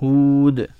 Hood.